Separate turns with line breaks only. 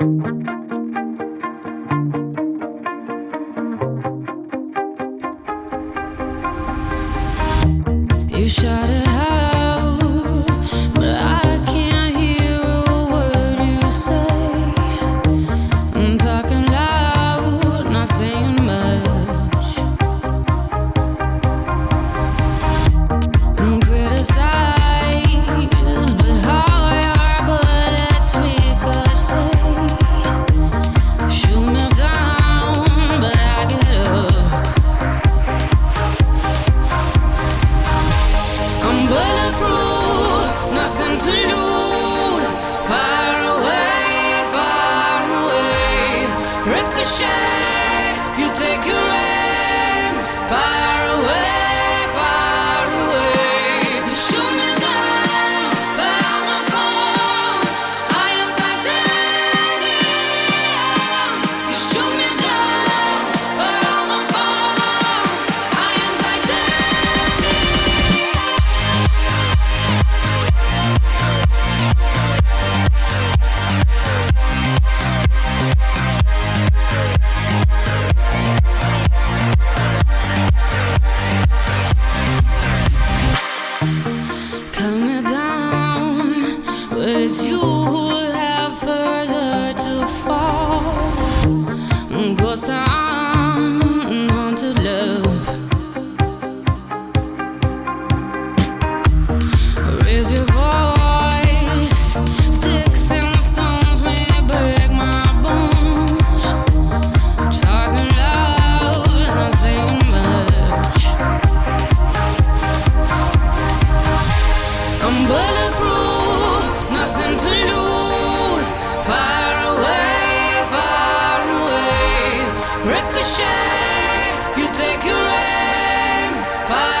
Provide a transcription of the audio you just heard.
You shot it. Ricochet, you take your aim. Far you rain. Fire